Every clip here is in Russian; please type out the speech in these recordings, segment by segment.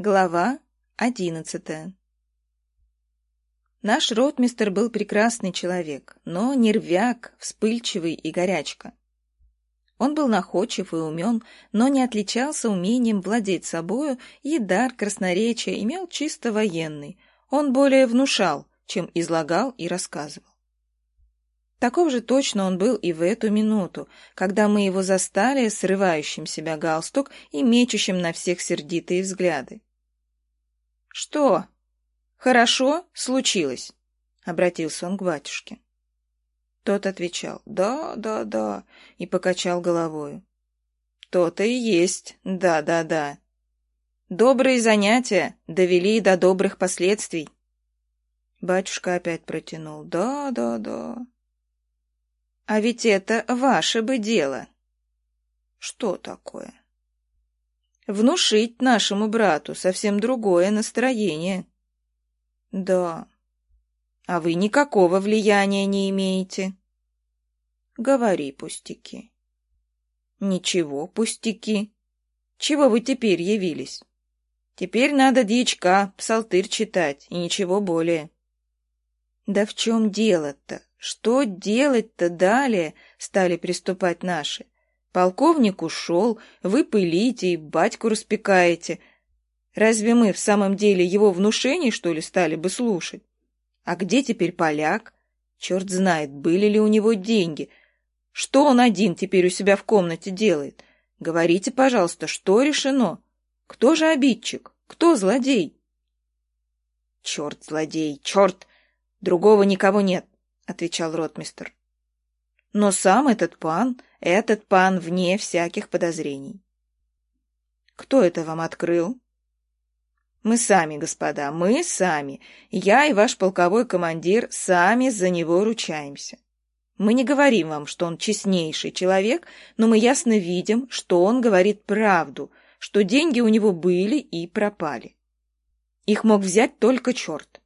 Глава одиннадцатая Наш ротмистер был прекрасный человек, но нервяк, вспыльчивый и горячка. Он был находчив и умен, но не отличался умением владеть собою, и дар красноречия имел чисто военный. Он более внушал, чем излагал и рассказывал. Таков же точно он был и в эту минуту, когда мы его застали срывающим себя галстук и мечущим на всех сердитые взгляды. «Что? Хорошо случилось?» — обратился он к батюшке. Тот отвечал «Да, да, да» и покачал головою. «То-то и есть, да-да-да. Добрые занятия довели до добрых последствий». Батюшка опять протянул «Да, да, да». «А ведь это ваше бы дело». «Что такое?» Внушить нашему брату совсем другое настроение. Да. А вы никакого влияния не имеете. Говори пустяки. Ничего, пустяки. Чего вы теперь явились? Теперь надо дичка, псалтырь читать, и ничего более. Да в чем дело-то? Что делать-то далее? Стали приступать наши. Полковник ушел, вы пылите и батьку распекаете. Разве мы в самом деле его внушений, что ли, стали бы слушать? А где теперь поляк? Черт знает, были ли у него деньги. Что он один теперь у себя в комнате делает? Говорите, пожалуйста, что решено? Кто же обидчик? Кто злодей? Черт, злодей, черт! Другого никого нет, — отвечал ротмистер. Но сам этот пан этот пан вне всяких подозрений. Кто это вам открыл? Мы сами, господа, мы сами. Я и ваш полковой командир сами за него ручаемся. Мы не говорим вам, что он честнейший человек, но мы ясно видим, что он говорит правду, что деньги у него были и пропали. Их мог взять только черт.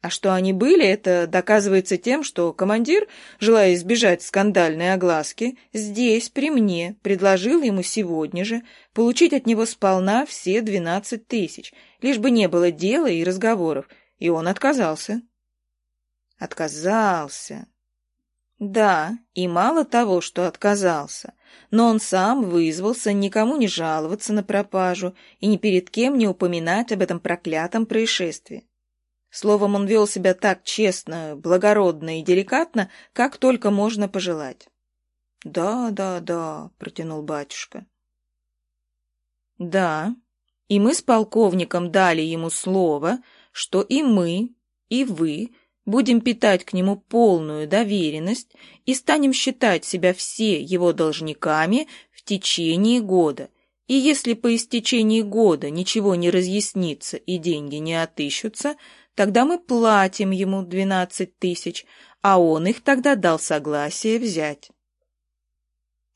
А что они были, это доказывается тем, что командир, желая избежать скандальной огласки, здесь, при мне, предложил ему сегодня же получить от него сполна все двенадцать тысяч, лишь бы не было дела и разговоров, и он отказался. Отказался. Да, и мало того, что отказался, но он сам вызвался никому не жаловаться на пропажу и ни перед кем не упоминать об этом проклятом происшествии. Словом, он вел себя так честно, благородно и деликатно, как только можно пожелать. «Да, да, да», — протянул батюшка. «Да, и мы с полковником дали ему слово, что и мы, и вы будем питать к нему полную доверенность и станем считать себя все его должниками в течение года. И если по истечении года ничего не разъяснится и деньги не отыщутся, Тогда мы платим ему двенадцать тысяч, а он их тогда дал согласие взять.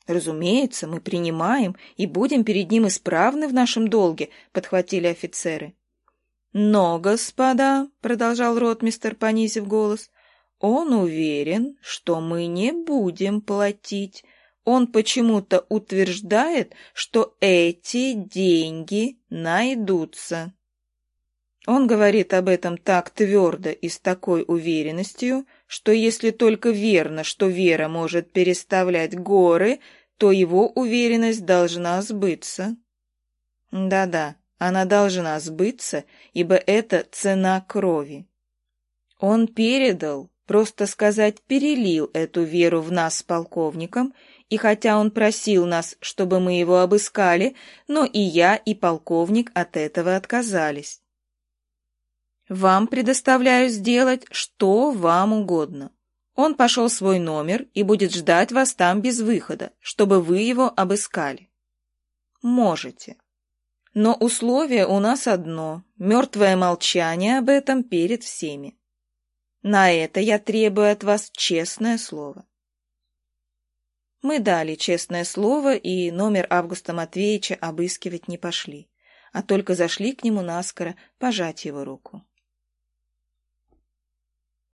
Разумеется, мы принимаем и будем перед ним исправны в нашем долге, подхватили офицеры. Но, господа, продолжал ротмистер, понизив голос, он уверен, что мы не будем платить. Он почему-то утверждает, что эти деньги найдутся. Он говорит об этом так твердо и с такой уверенностью, что если только верно, что вера может переставлять горы, то его уверенность должна сбыться. Да-да, она должна сбыться, ибо это цена крови. Он передал, просто сказать, перелил эту веру в нас с полковником, и хотя он просил нас, чтобы мы его обыскали, но и я, и полковник от этого отказались. Вам предоставляю сделать, что вам угодно. Он пошел в свой номер и будет ждать вас там без выхода, чтобы вы его обыскали. Можете. Но условие у нас одно — мертвое молчание об этом перед всеми. На это я требую от вас честное слово. Мы дали честное слово, и номер Августа Матвеевича обыскивать не пошли, а только зашли к нему наскоро пожать его руку.